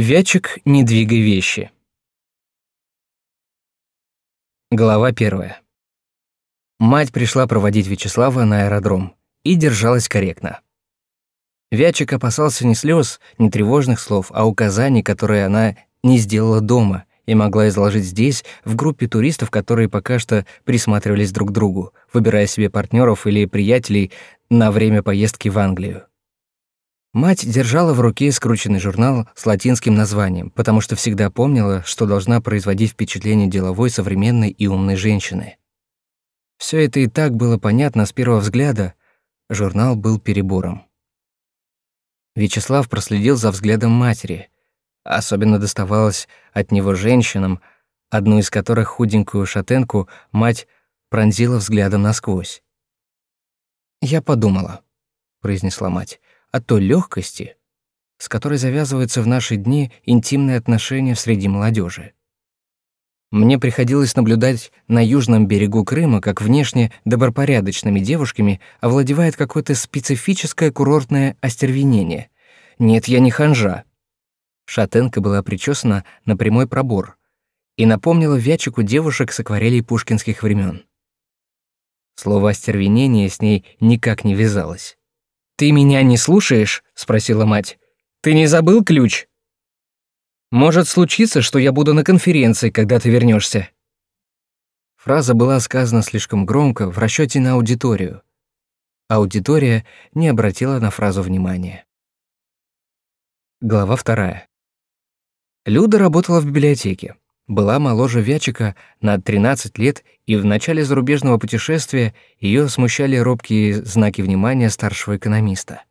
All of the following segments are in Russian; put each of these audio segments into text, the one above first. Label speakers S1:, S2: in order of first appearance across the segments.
S1: Вячик, не двигай вещи. Глава первая. Мать пришла проводить Вячеслава на аэродром и держалась корректно. Вячик опасался не слез, не тревожных слов, а указаний, которые она не сделала дома и могла изложить здесь, в группе туристов, которые пока что присматривались друг к другу, выбирая себе партнеров или приятелей на время поездки в Англию. Мать держала в руке скрученный журнал с латинским названием, потому что всегда помнила, что должна производить впечатление деловой, современной и умной женщины. Все это и так было понятно с первого взгляда. Журнал был перебором. Вячеслав проследил за взглядом матери. Особенно доставалось от него женщинам, одну из которых худенькую шатенку мать пронзила взглядом насквозь. «Я подумала», — произнесла мать о той легкости, с которой завязываются в наши дни интимные отношения среди молодежи. Мне приходилось наблюдать на южном берегу Крыма, как внешне добропорядочными девушками овладевает какое-то специфическое курортное остервенение. Нет, я не ханжа. Шатенка была причесана на прямой пробор и напомнила Вячику девушек с акварелей пушкинских времен. Слово «остервенение» с ней никак не вязалось. «Ты меня не слушаешь?» — спросила мать. «Ты не забыл ключ?» «Может случиться, что я буду на конференции, когда ты вернешься. Фраза была сказана слишком громко в расчете на аудиторию. Аудитория не обратила на фразу внимания. Глава вторая. Люда работала в библиотеке была моложе Вячика на 13 лет, и в начале зарубежного путешествия ее смущали робкие знаки внимания старшего экономиста.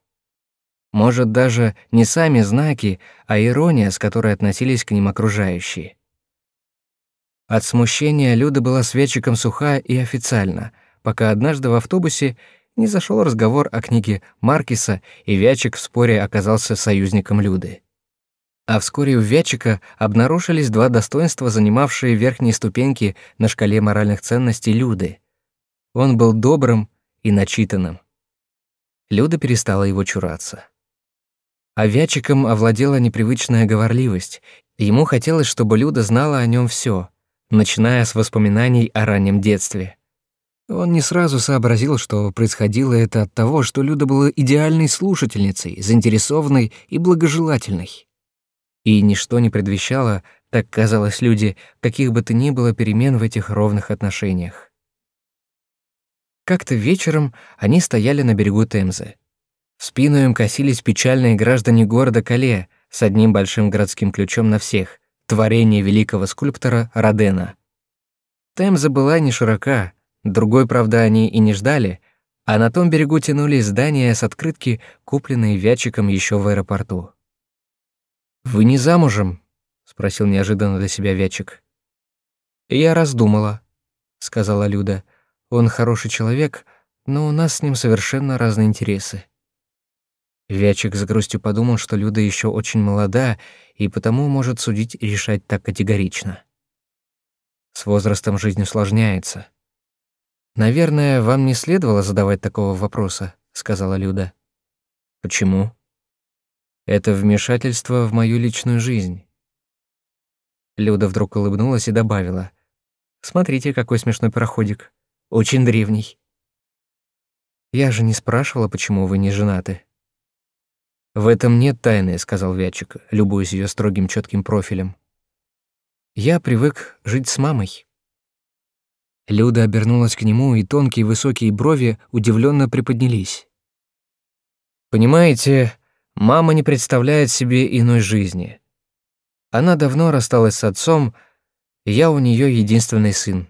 S1: Может, даже не сами знаки, а ирония, с которой относились к ним окружающие. От смущения Люда была с Вячиком суха и официально, пока однажды в автобусе не зашел разговор о книге Маркиса, и Вячик в споре оказался союзником Люды а вскоре у Вятчика обнаружились два достоинства, занимавшие верхние ступеньки на шкале моральных ценностей Люды. Он был добрым и начитанным. Люда перестала его чураться. А Вячиком овладела непривычная говорливость. Ему хотелось, чтобы Люда знала о нем все, начиная с воспоминаний о раннем детстве. Он не сразу сообразил, что происходило это от того, что Люда была идеальной слушательницей, заинтересованной и благожелательной. И ничто не предвещало, так казалось люди, каких бы то ни было перемен в этих ровных отношениях. Как-то вечером они стояли на берегу Темзы. В спину им косились печальные граждане города Кале с одним большим городским ключом на всех — творение великого скульптора Родена. Темза была не широка, другой, правда, они и не ждали, а на том берегу тянулись здания с открытки, купленные Вячиком еще в аэропорту. «Вы не замужем?» — спросил неожиданно для себя Вячик. «Я раздумала», — сказала Люда. «Он хороший человек, но у нас с ним совершенно разные интересы». Вячик с грустью подумал, что Люда еще очень молода и потому может судить и решать так категорично. С возрастом жизнь усложняется. «Наверное, вам не следовало задавать такого вопроса», — сказала Люда. «Почему?» Это вмешательство в мою личную жизнь. Люда вдруг улыбнулась и добавила. «Смотрите, какой смешной пароходик. Очень древний». «Я же не спрашивала, почему вы не женаты». «В этом нет тайны», — сказал Вячик, любуясь ее строгим четким профилем. «Я привык жить с мамой». Люда обернулась к нему, и тонкие высокие брови удивленно приподнялись. «Понимаете, Мама не представляет себе иной жизни. Она давно рассталась с отцом, и я у нее единственный сын.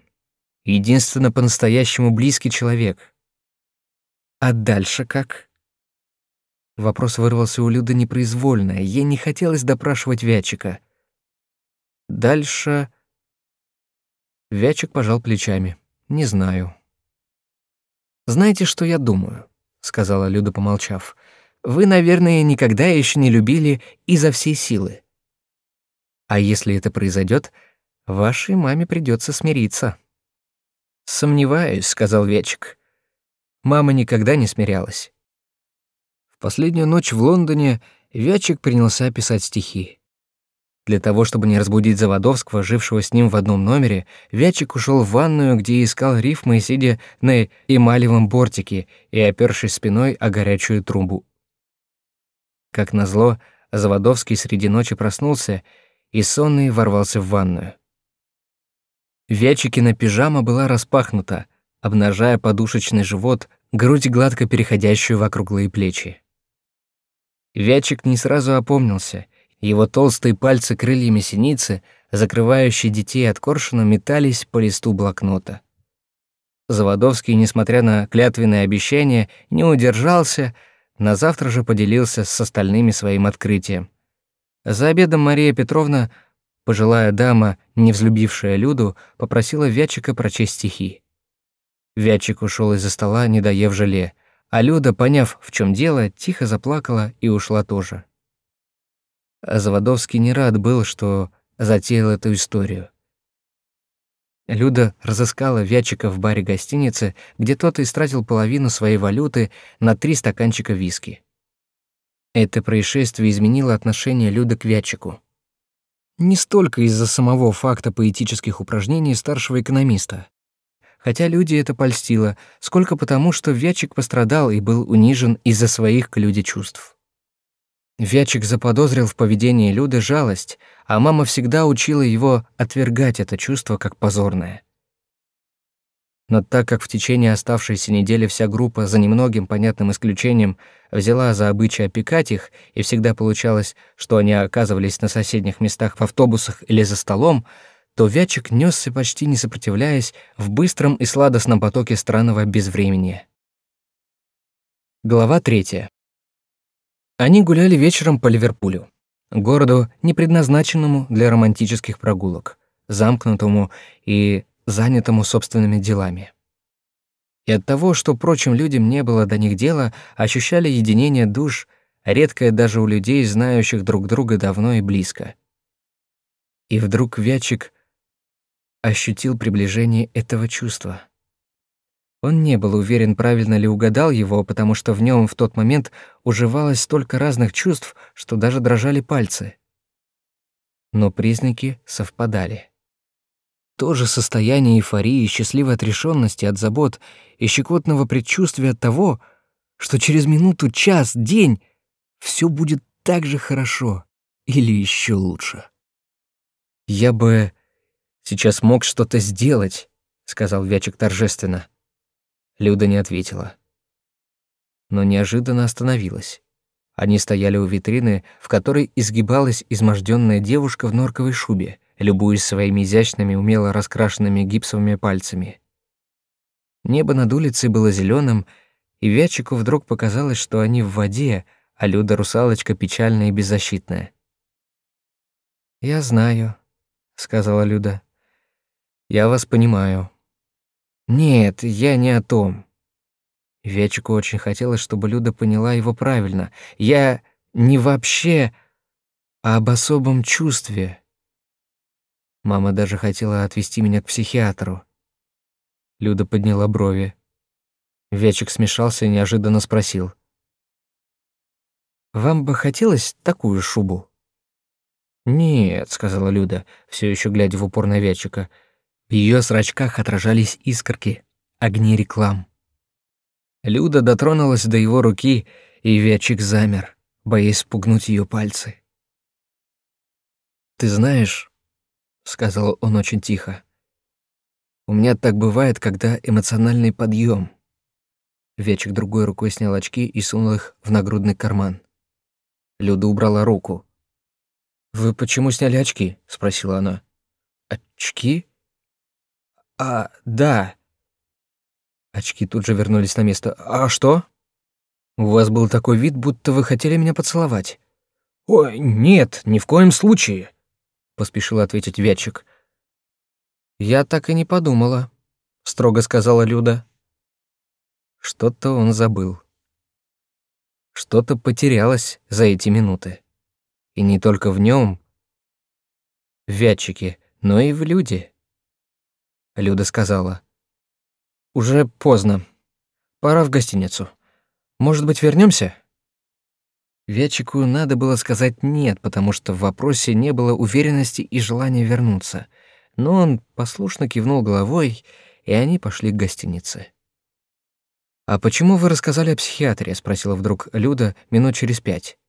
S1: Единственно по-настоящему близкий человек. А дальше как? Вопрос вырвался у Люды непроизвольно, ей не хотелось допрашивать Вячика. Дальше... Вячик пожал плечами. «Не знаю». «Знаете, что я думаю?» — сказала Люда, помолчав. Вы, наверное, никогда еще не любили изо всей силы. А если это произойдет, вашей маме придется смириться. Сомневаюсь, сказал Вечик. Мама никогда не смирялась. В последнюю ночь в Лондоне Вячик принялся писать стихи. Для того, чтобы не разбудить Заводовского, жившего с ним в одном номере, Вячик ушел в ванную, где искал рифмы, сидя на эмалевом бортике и опершись спиной о горячую трубу. Как назло, Заводовский среди ночи проснулся и сонный ворвался в ванную. Вячикина пижама была распахнута, обнажая подушечный живот, грудь гладко переходящую в округлые плечи. Вячик не сразу опомнился. Его толстые пальцы крыльями синицы, закрывающие детей от коршуна, метались по листу блокнота. Заводовский, несмотря на клятвенные обещания, не удержался, на завтра же поделился с остальными своим открытием. За обедом Мария Петровна, пожилая дама, не взлюбившая Люду, попросила Вячика прочесть стихи. Вячик ушел из-за стола, не доев желе, а Люда, поняв, в чем дело, тихо заплакала и ушла тоже. Заводовский не рад был, что затеял эту историю. Люда разыскала Вячика в баре гостиницы, где тот истратил половину своей валюты на три стаканчика виски. Это происшествие изменило отношение Люды к Вячику. Не столько из-за самого факта поэтических упражнений старшего экономиста, хотя люди это польстило, сколько потому, что Вячик пострадал и был унижен из-за своих к Люде чувств. Вячик заподозрил в поведении Люды жалость, а мама всегда учила его отвергать это чувство как позорное. Но так как в течение оставшейся недели вся группа, за немногим понятным исключением, взяла за обычай опекать их, и всегда получалось, что они оказывались на соседних местах в автобусах или за столом, то Вячик несся почти не сопротивляясь в быстром и сладостном потоке странного безвремени. Глава третья. Они гуляли вечером по Ливерпулю, городу, не предназначенному для романтических прогулок, замкнутому и занятому собственными делами. И от того, что прочим людям не было до них дела, ощущали единение душ, редкое даже у людей, знающих друг друга давно и близко. И вдруг Вячик ощутил приближение этого чувства. Он не был уверен, правильно ли угадал его, потому что в нем в тот момент уживалось столько разных чувств, что даже дрожали пальцы. Но признаки совпадали. То же состояние эйфории, счастливой отрешенности от забот и щекотного предчувствия того, что через минуту, час, день все будет так же хорошо или еще лучше. Я бы сейчас мог что-то сделать, сказал Вячик торжественно. Люда не ответила. Но неожиданно остановилась. Они стояли у витрины, в которой изгибалась изможденная девушка в норковой шубе, любуясь своими изящными, умело раскрашенными гипсовыми пальцами. Небо над улицей было зеленым, и Вячику вдруг показалось, что они в воде, а Люда-русалочка печальная и беззащитная. «Я знаю», — сказала Люда. «Я вас понимаю. Нет, я не о том. Вячику очень хотелось, чтобы Люда поняла его правильно. Я не вообще, а об особом чувстве. Мама даже хотела отвезти меня к психиатру. Люда подняла брови. Вячик смешался и неожиданно спросил. «Вам бы хотелось такую шубу?» «Нет», — сказала Люда, все еще глядя в упор на Вячика. В ее зрачках отражались искорки, огни реклам. Люда дотронулась до его руки, и Вячик замер, боясь спугнуть ее пальцы. «Ты знаешь», — сказал он очень тихо, — «у меня так бывает, когда эмоциональный подъем. Вячик другой рукой снял очки и сунул их в нагрудный карман. Люда убрала руку. «Вы почему сняли очки?» — спросила она. «Очки?» «А, да». Очки тут же вернулись на место. «А что?» «У вас был такой вид, будто вы хотели меня поцеловать». «Ой, нет, ни в коем случае», — поспешил ответить Вячик. «Я так и не подумала», — строго сказала Люда. Что-то он забыл. Что-то потерялось за эти минуты. И не только в нем, в Вятчике, но и в Люде. Люда сказала. «Уже поздно. Пора в гостиницу. Может быть, вернемся? Вячику надо было сказать «нет», потому что в вопросе не было уверенности и желания вернуться. Но он послушно кивнул головой, и они пошли к гостинице. «А почему вы рассказали о психиатре?» — спросила вдруг Люда минут через пять.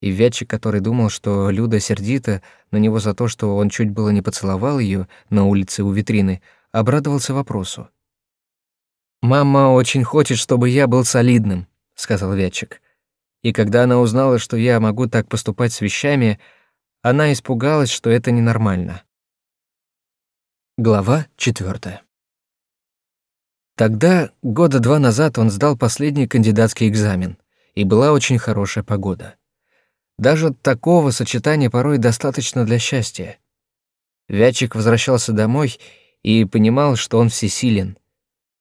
S1: И Вятчик, который думал, что Люда сердита на него за то, что он чуть было не поцеловал ее на улице у витрины, обрадовался вопросу. «Мама очень хочет, чтобы я был солидным», — сказал Вятчик. И когда она узнала, что я могу так поступать с вещами, она испугалась, что это ненормально. Глава четвертая. Тогда, года два назад, он сдал последний кандидатский экзамен, и была очень хорошая погода. Даже такого сочетания порой достаточно для счастья. Вячик возвращался домой и понимал, что он всесилен.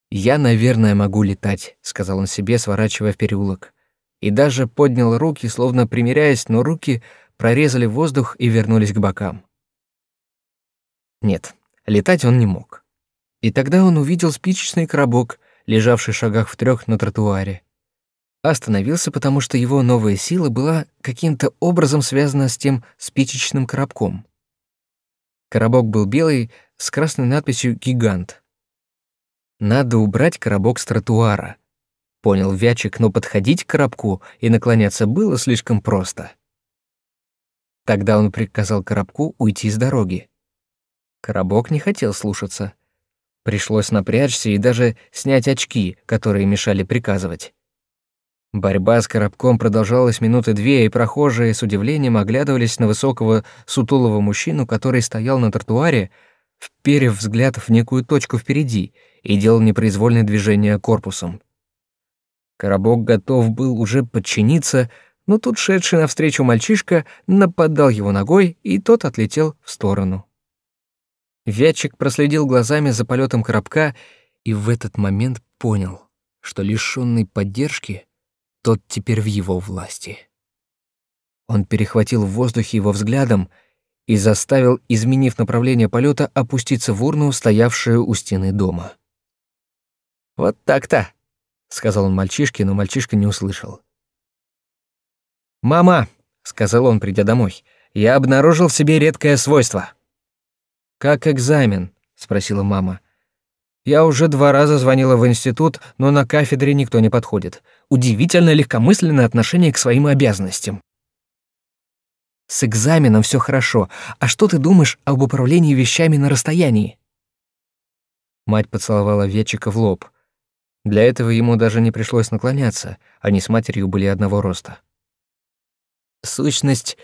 S1: «Я, наверное, могу летать», — сказал он себе, сворачивая в переулок и даже поднял руки, словно примиряясь, но руки прорезали воздух и вернулись к бокам. Нет, летать он не мог. И тогда он увидел спичечный коробок, лежавший в шагах в трех на тротуаре. Остановился, потому что его новая сила была каким-то образом связана с тем спичечным коробком. Коробок был белый, с красной надписью «Гигант». Надо убрать коробок с тротуара — Понял Вячик, но подходить к коробку и наклоняться было слишком просто. Тогда он приказал коробку уйти с дороги. Коробок не хотел слушаться. Пришлось напрячься и даже снять очки, которые мешали приказывать. Борьба с коробком продолжалась минуты две, и прохожие с удивлением оглядывались на высокого сутулого мужчину, который стоял на тротуаре, вперев взгляд в некую точку впереди и делал непроизвольное движение корпусом. Коробок готов был уже подчиниться, но тут шедший навстречу мальчишка нападал его ногой, и тот отлетел в сторону. Вятчик проследил глазами за полетом коробка и в этот момент понял, что лишённый поддержки, тот теперь в его власти. Он перехватил в воздухе его взглядом и заставил, изменив направление полета, опуститься в урну, стоявшую у стены дома. «Вот так-то», — сказал он мальчишке, но мальчишка не услышал. «Мама», — сказал он, придя домой, — «я обнаружил в себе редкое свойство». «Как экзамен?» — спросила мама. «Я уже два раза звонила в институт, но на кафедре никто не подходит. Удивительно легкомысленное отношение к своим обязанностям». «С экзаменом все хорошо. А что ты думаешь об управлении вещами на расстоянии?» Мать поцеловала Ветчика в лоб — для этого ему даже не пришлось наклоняться, они с матерью были одного роста. «Сущность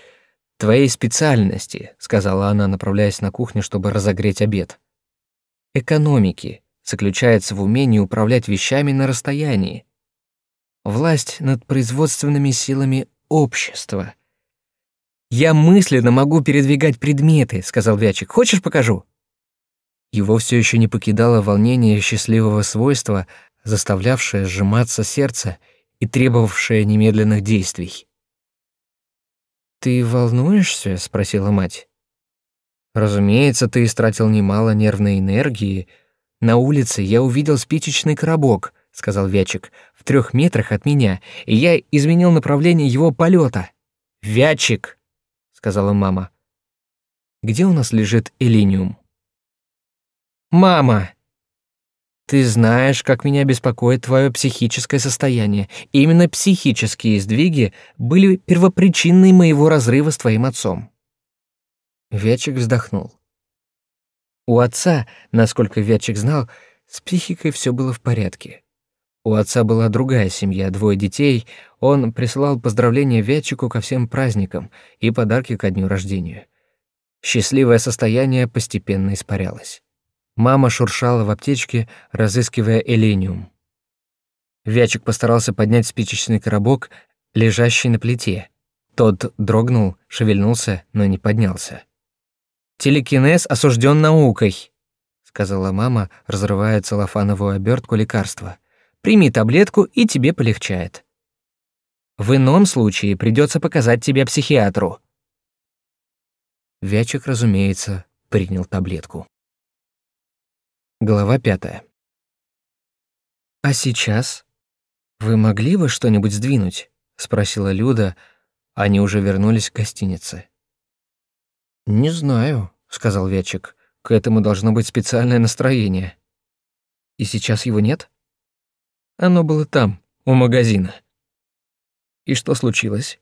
S1: твоей специальности», — сказала она, направляясь на кухню, чтобы разогреть обед. «Экономики заключается в умении управлять вещами на расстоянии. Власть над производственными силами общества». «Я мысленно могу передвигать предметы», — сказал Вячик. «Хочешь, покажу?» Его все еще не покидало волнение счастливого свойства, заставлявшее сжиматься сердце и требовавшее немедленных действий. «Ты волнуешься?» — спросила мать. «Разумеется, ты истратил немало нервной энергии. На улице я увидел спичечный коробок», — сказал Вячик, — «в трех метрах от меня, и я изменил направление его полета». «Вячик!» — сказала мама. «Где у нас лежит элиниум?» «Мама!» Ты знаешь, как меня беспокоит твое психическое состояние. Именно психические сдвиги были первопричиной моего разрыва с твоим отцом. Вячик вздохнул. У отца, насколько Вячик знал, с психикой все было в порядке. У отца была другая семья, двое детей. Он присылал поздравления Вячику ко всем праздникам и подарки ко дню рождения. Счастливое состояние постепенно испарялось. Мама шуршала в аптечке, разыскивая элениум. Вячик постарался поднять спичечный коробок, лежащий на плите. Тот дрогнул, шевельнулся, но не поднялся. «Телекинез осужден наукой», — сказала мама, разрывая целлофановую обертку лекарства. «Прими таблетку, и тебе полегчает. В ином случае придется показать тебя психиатру». Вячик, разумеется, принял таблетку. Глава пятая. «А сейчас? Вы могли бы что-нибудь сдвинуть?» — спросила Люда. Они уже вернулись к гостинице. Не знаю, сказал Вячик. К этому должно быть специальное настроение. И сейчас его нет? Оно было там, у магазина. И что случилось?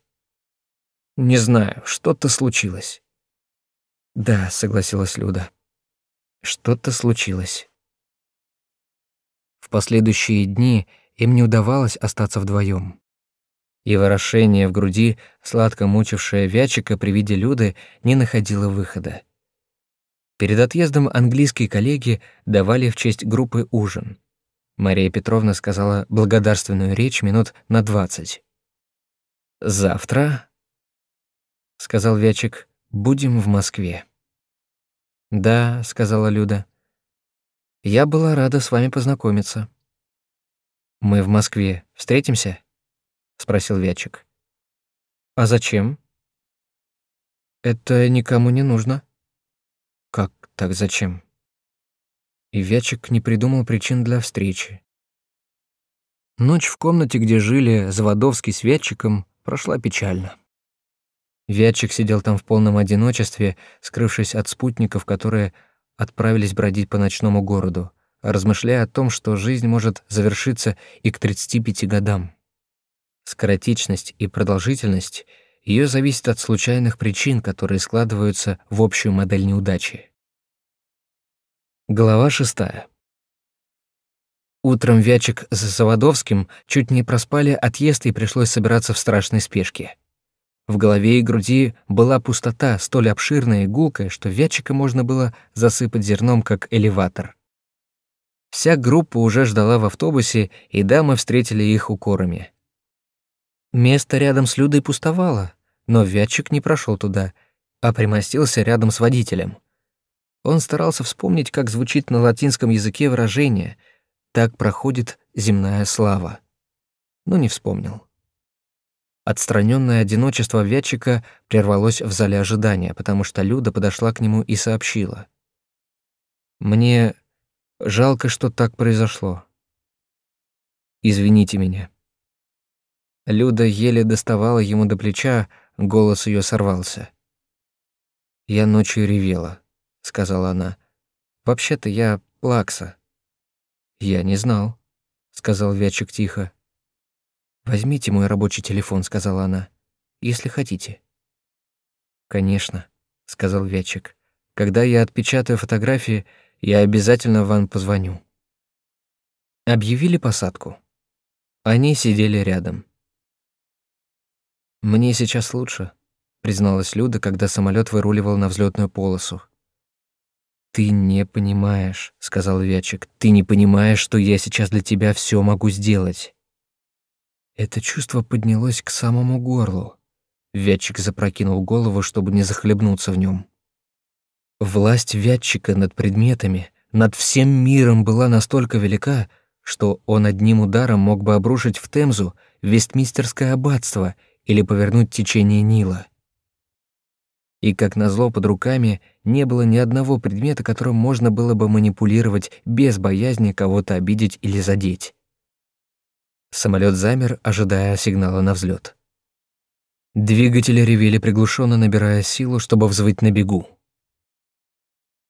S1: Не знаю, что-то случилось. Да, согласилась Люда. Что-то случилось. В последующие дни им не удавалось остаться вдвоем. И вырошение в груди, сладко мучившее Вячика при виде Люды, не находило выхода. Перед отъездом английские коллеги давали в честь группы ужин. Мария Петровна сказала благодарственную речь минут на двадцать. «Завтра», — сказал Вячик, — «будем в Москве». «Да», — сказала Люда. «Я была рада с вами познакомиться». «Мы в Москве. Встретимся?» — спросил Вячик. «А зачем?» «Это никому не нужно». «Как так зачем?» И Вячик не придумал причин для встречи. Ночь в комнате, где жили Заводовский с Вятчиком, прошла печально. Вятчик сидел там в полном одиночестве, скрывшись от спутников, которые отправились бродить по ночному городу, размышляя о том, что жизнь может завершиться и к 35 годам. Скоротечность и продолжительность ее зависят от случайных причин, которые складываются в общую модель неудачи. Глава шестая. Утром Вячик с Заводовским чуть не проспали отъезд и пришлось собираться в страшной спешке. В голове и груди была пустота, столь обширная и гулкая, что Вячика можно было засыпать зерном, как элеватор. Вся группа уже ждала в автобусе, и дамы встретили их укорами. Место рядом с Людой пустовало, но Вятчик не прошел туда, а примостился рядом с водителем. Он старался вспомнить, как звучит на латинском языке выражение — так проходит земная слава. Но не вспомнил. Отстраненное одиночество Вятчика прервалось в зале ожидания, потому что Люда подошла к нему и сообщила. «Мне жалко, что так произошло. Извините меня». Люда еле доставала ему до плеча, голос ее сорвался. «Я ночью ревела», — сказала она. «Вообще-то я плакса». «Я не знал», — сказал Вячик тихо. «Возьмите мой рабочий телефон», — сказала она, — «если хотите». «Конечно», — сказал Вячик. «Когда я отпечатаю фотографии, я обязательно вам позвоню». Объявили посадку. Они сидели рядом. «Мне сейчас лучше», — призналась Люда, когда самолет выруливал на взлетную полосу. «Ты не понимаешь», — сказал Вячик. «Ты не понимаешь, что я сейчас для тебя все могу сделать». Это чувство поднялось к самому горлу. Вятчик запрокинул голову, чтобы не захлебнуться в нем. Власть Вятчика над предметами, над всем миром была настолько велика, что он одним ударом мог бы обрушить в Темзу Вестмистерское аббатство или повернуть течение Нила и, как назло, под руками не было ни одного предмета, которым можно было бы манипулировать без боязни кого-то обидеть или задеть. Самолет замер, ожидая сигнала на взлет. Двигатели ревели приглушенно, набирая силу, чтобы взвыть на бегу.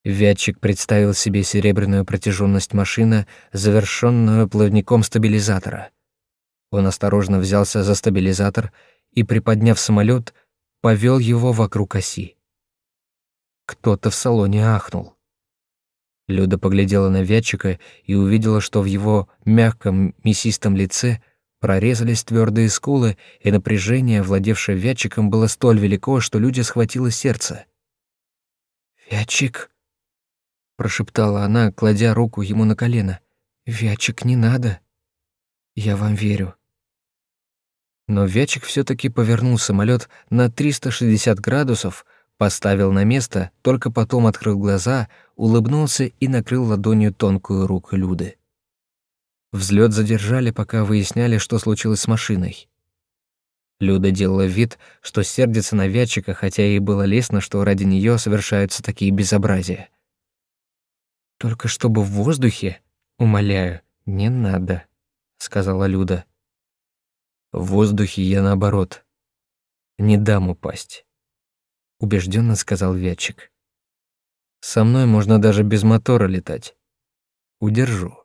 S1: Вятчик представил себе серебряную протяженность машины, завершенную плавником стабилизатора. Он осторожно взялся за стабилизатор и, приподняв самолет, повел его вокруг оси. Кто-то в салоне ахнул. Люда поглядела на Вятчика и увидела, что в его мягком мясистом лице прорезались твердые скулы, и напряжение, владевшее Вятчиком, было столь велико, что люди схватило сердце. «Вятчик», — прошептала она, кладя руку ему на колено, — «Вятчик, не надо. Я вам верю. Но Вячик все таки повернул самолет на 360 градусов, поставил на место, только потом открыл глаза, улыбнулся и накрыл ладонью тонкую руку Люды. Взлет задержали, пока выясняли, что случилось с машиной. Люда делала вид, что сердится на Вятчика, хотя ей было лестно, что ради нее совершаются такие безобразия. «Только чтобы в воздухе, умоляю, не надо», — сказала Люда. В воздухе я наоборот. Не дам упасть, убежденно сказал Вятчик. Со мной можно даже без мотора летать. Удержу.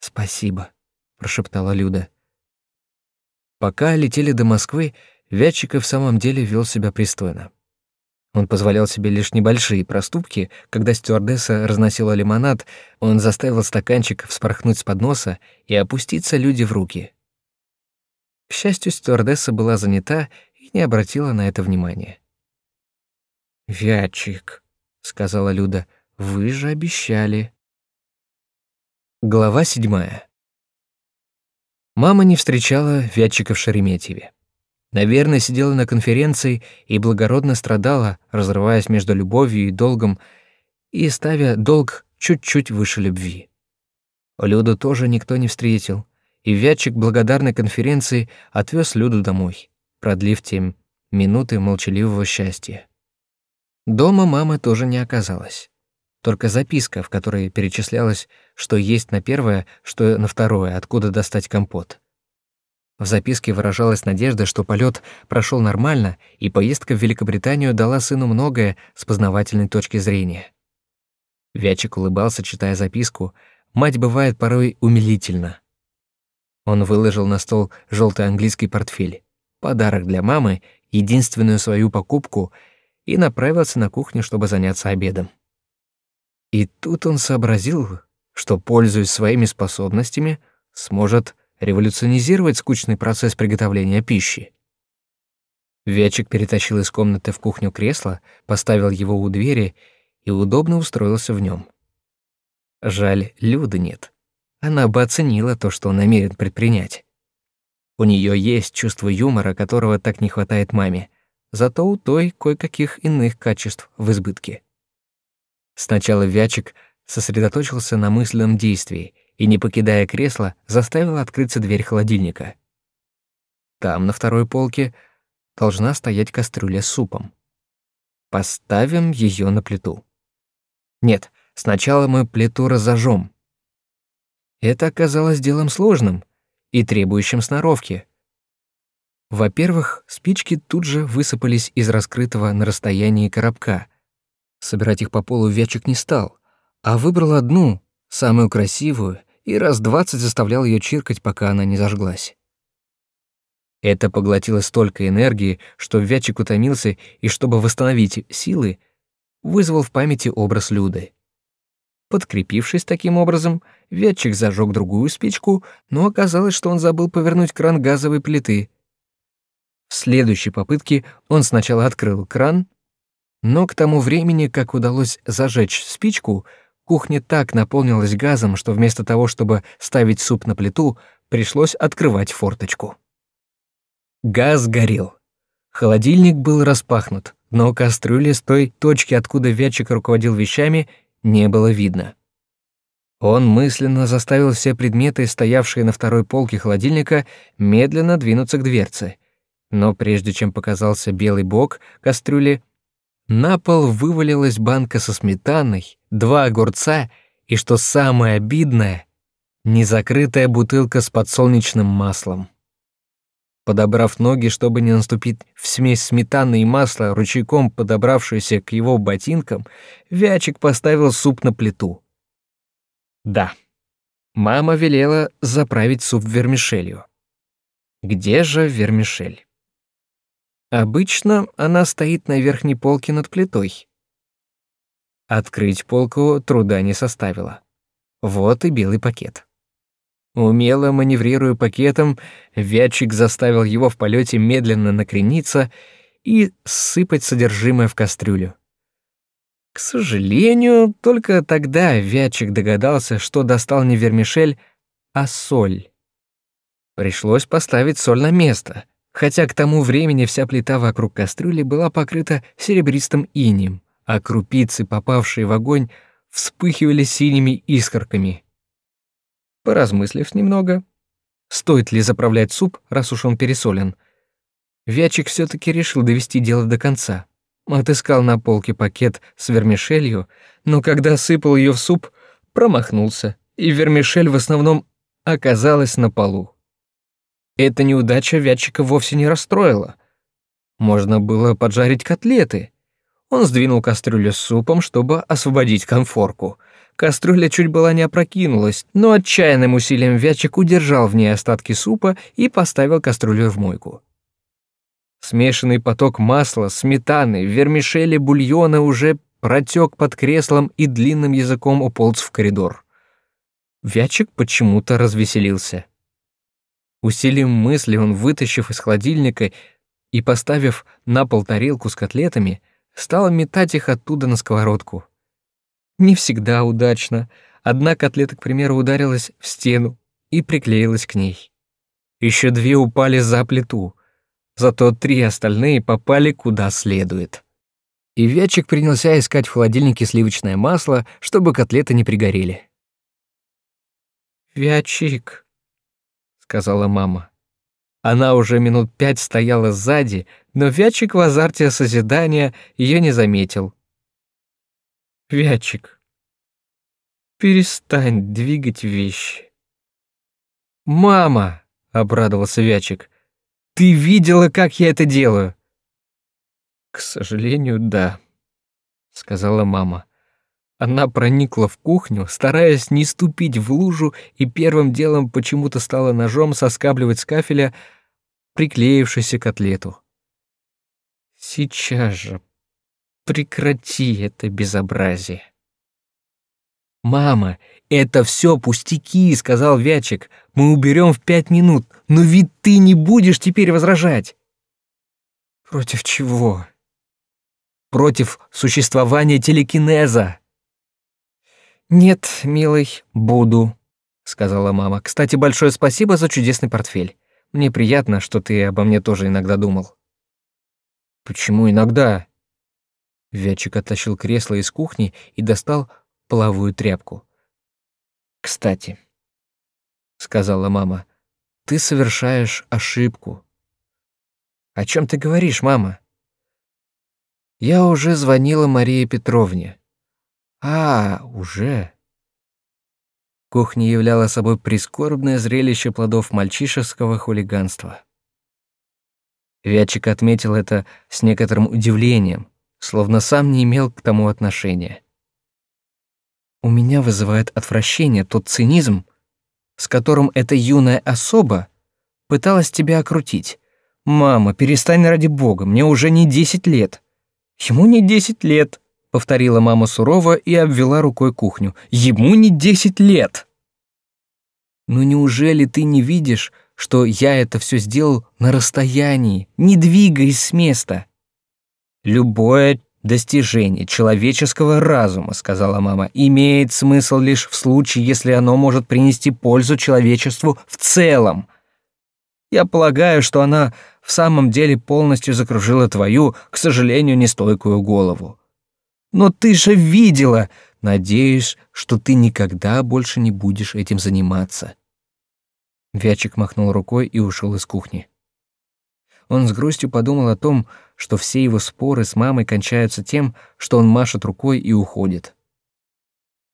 S1: Спасибо, прошептала Люда. Пока летели до Москвы, Вятчиков в самом деле вел себя пристойно. Он позволял себе лишь небольшие проступки, когда стюардесса разносила лимонад, он заставил стаканчик вспорхнуть с подноса и опуститься люди в руки. К счастью, стюардесса была занята и не обратила на это внимания. «Вятчик», — сказала Люда, — «вы же обещали». Глава седьмая. Мама не встречала Вятчика в Шереметьеве. Наверное, сидела на конференции и благородно страдала, разрываясь между любовью и долгом, и ставя долг чуть-чуть выше любви. Люду тоже никто не встретил, и Вятчик благодарной конференции отвез Люду домой, продлив тем минуты молчаливого счастья. Дома мамы тоже не оказалось. Только записка, в которой перечислялось, что есть на первое, что на второе, откуда достать компот. В записке выражалась надежда, что полет прошел нормально, и поездка в Великобританию дала сыну многое с познавательной точки зрения. Вячик улыбался, читая записку. Мать бывает порой умилительна. Он выложил на стол желтый английский портфель, подарок для мамы, единственную свою покупку, и направился на кухню, чтобы заняться обедом. И тут он сообразил, что, пользуясь своими способностями, сможет революционизировать скучный процесс приготовления пищи. Вячик перетащил из комнаты в кухню кресло, поставил его у двери и удобно устроился в нем. Жаль, Люды нет. Она бы оценила то, что он намерен предпринять. У нее есть чувство юмора, которого так не хватает маме, зато у той кое-каких иных качеств в избытке. Сначала Вячик сосредоточился на мысленном действии и, не покидая кресла, заставил открыться дверь холодильника. Там, на второй полке, должна стоять кастрюля с супом. Поставим ее на плиту. Нет, сначала мы плиту разожжем. Это оказалось делом сложным и требующим сноровки. Во-первых, спички тут же высыпались из раскрытого на расстоянии коробка. Собирать их по полу Вячик не стал, а выбрал одну, самую красивую, и раз двадцать заставлял ее чиркать, пока она не зажглась. Это поглотило столько энергии, что Вячик утомился и, чтобы восстановить силы, вызвал в памяти образ Люды. Подкрепившись таким образом, Вятчик зажег другую спичку, но оказалось, что он забыл повернуть кран газовой плиты. В следующей попытке он сначала открыл кран, но к тому времени, как удалось зажечь спичку, кухня так наполнилась газом, что вместо того, чтобы ставить суп на плиту, пришлось открывать форточку. Газ горел. Холодильник был распахнут, но кастрюли с той точки, откуда Вятчик руководил вещами, не было видно. Он мысленно заставил все предметы, стоявшие на второй полке холодильника, медленно двинуться к дверце. Но прежде чем показался белый бок кастрюли, на пол вывалилась банка со сметаной, два огурца и, что самое обидное, незакрытая бутылка с подсолнечным маслом. Подобрав ноги, чтобы не наступить в смесь сметаны и масла, ручейком подобравшуюся к его ботинкам, Вячик поставил суп на плиту. Да, мама велела заправить суп вермишелью. Где же вермишель? Обычно она стоит на верхней полке над плитой. Открыть полку труда не составило. Вот и белый пакет. Умело маневрируя пакетом, Вятчик заставил его в полете медленно накрениться и сыпать содержимое в кастрюлю. К сожалению, только тогда Вятчик догадался, что достал не вермишель, а соль. Пришлось поставить соль на место — хотя к тому времени вся плита вокруг кастрюли была покрыта серебристым инеем, а крупицы, попавшие в огонь, вспыхивали синими искорками. Поразмыслив немного, стоит ли заправлять суп, раз уж он пересолен, Вячик все таки решил довести дело до конца. Отыскал на полке пакет с вермишелью, но когда сыпал ее в суп, промахнулся, и вермишель в основном оказалась на полу. эта неудача Вятчика вовсе не расстроила. Можно было поджарить котлеты. Он сдвинул кастрюлю с супом, чтобы освободить конфорку. Кастрюля чуть была не опрокинулась, но отчаянным усилием Вятчик удержал в ней остатки супа и поставил кастрюлю в мойку. Смешанный поток масла, сметаны, вермишели, бульона уже протек под креслом и длинным языком уполз в коридор. Вячик почему-то развеселился. Усилием мысли он, вытащив из холодильника и поставив на пол тарелку с котлетами, стал метать их оттуда на сковородку. Не всегда удачно. Одна котлета, к примеру, ударилась в стену и приклеилась к ней. Еще две упали за плиту, зато три остальные попали куда следует. И Вячик принялся искать в холодильнике сливочное масло, чтобы котлеты не пригорели. «Вячик», — сказала мама. Она уже минут пять стояла сзади, но Вячик в азарте созидания ее не заметил. «Вячик, перестань двигать вещи». «Мама!» — обрадовался Вячик. «Ты видела, как я это делаю?» «К сожалению, да», — сказала мама. Она проникла в кухню, стараясь не ступить в лужу, и первым делом почему-то стала ножом соскабливать с кафеля приклеившуюся котлету. «Сейчас же прекрати это безобразие!» «Мама, это все пустяки», — сказал Вячик. «Мы уберем в пять минут, но ведь ты не будешь теперь возражать». «Против чего?» «Против существования телекинеза». «Нет, милый, буду», — сказала мама. «Кстати, большое спасибо за чудесный портфель. Мне приятно, что ты обо мне тоже иногда думал». «Почему иногда?» Вятчик оттащил кресло из кухни и достал половую тряпку. «Кстати», — сказала мама, — «ты совершаешь ошибку». «О чем ты говоришь, мама?» «Я уже звонила Марии Петровне. А, уже. Кухня являла собой прискорбное зрелище плодов мальчишеского хулиганства. Вятчик отметил это с некоторым удивлением, словно сам не имел к тому отношения. У меня вызывает отвращение тот цинизм, с которым эта юная особа пыталась тебя окрутить. «Мама, перестань ради бога, мне уже не десять лет». «Ему не десять лет», повторила мама сурово и обвела рукой кухню. Ему не десять лет. Ну неужели ты не видишь, что я это все сделал на расстоянии, не двигаясь с места? Любое достижение человеческого разума, сказала мама, имеет смысл лишь в случае, если оно может принести пользу человечеству в целом. Я полагаю, что она в самом деле полностью закружила твою, к сожалению, нестойкую голову. Но ты же видела. Надеюсь, что ты никогда больше не будешь этим заниматься. Вячик махнул рукой и ушел из кухни. Он с грустью подумал о том, что все его споры с мамой кончаются тем, что он машет рукой и уходит.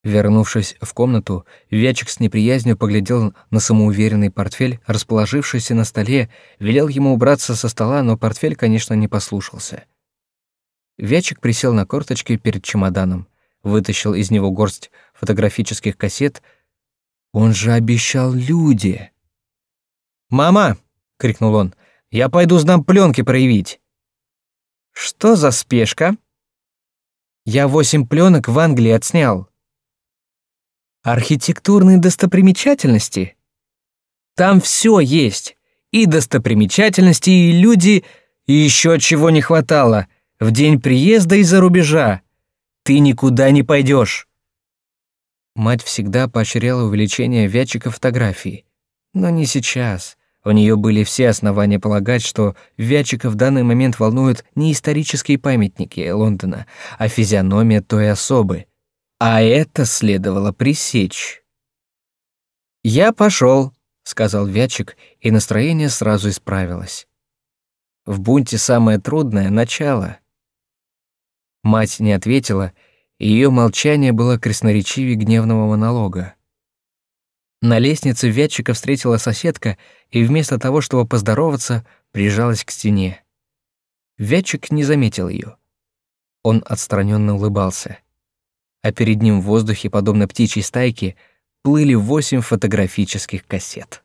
S1: Вернувшись в комнату, Вячик с неприязнью поглядел на самоуверенный портфель, расположившийся на столе, велел ему убраться со стола, но портфель, конечно, не послушался. Вячик присел на корточки перед чемоданом, вытащил из него горсть фотографических кассет. Он же обещал люди. «Мама!» — крикнул он. «Я пойду сдам пленки проявить». «Что за спешка?» «Я восемь пленок в Англии отснял». «Архитектурные достопримечательности?» «Там все есть. И достопримечательности, и люди, и еще чего не хватало — в день приезда из-за рубежа. Ты никуда не пойдешь. Мать всегда поощряла увеличение Вятчика фотографий. Но не сейчас. У нее были все основания полагать, что Вятчика в данный момент волнуют не исторические памятники Лондона, а физиономия той особы. А это следовало пресечь. «Я пошел», — сказал Вятчик, и настроение сразу исправилось. В бунте самое трудное — начало. Мать не ответила, и ее молчание было красноречивее гневного монолога. На лестнице Вятчика встретила соседка и вместо того, чтобы поздороваться, прижалась к стене. Вятчик не заметил ее. Он отстраненно улыбался. А перед ним в воздухе, подобно птичьей стайке, плыли восемь фотографических кассет.